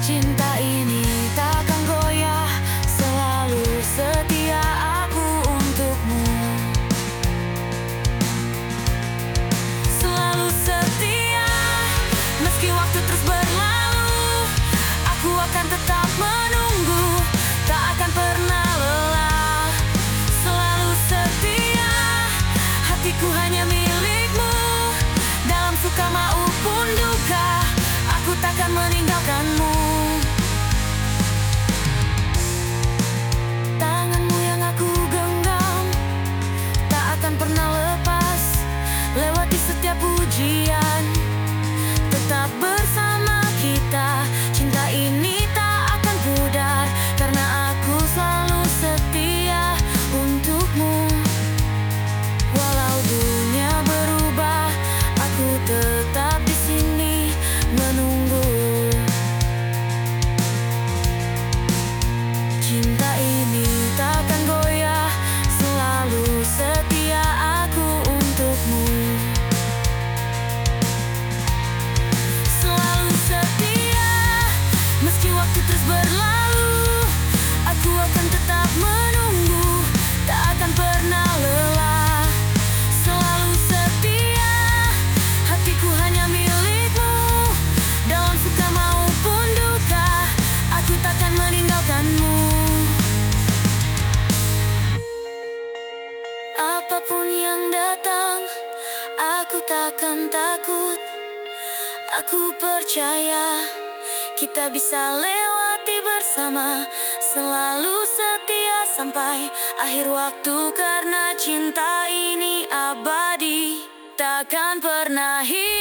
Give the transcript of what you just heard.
Cinta ini takkan goyah. Selalu setia aku untukmu. Selalu setia Meski waktu terus berlalu Aku akan tetap menunggu. Tak akan pernah lelah. Selalu setia Hatiku hanya Meski waktu terus berlalu Aku akan tetap menunggu. Tak akan pernah lelah. Selalu setia Hatiku hanya milikmu. Dalam suka maupun duka Aku takkan meninggalkanmu. Apa pun yang datang Aku takkan takut. Aku percaya kita bisa lewati bersama, selalu setia sampai akhir waktu karena cinta ini abadi, takkan pernah hilang.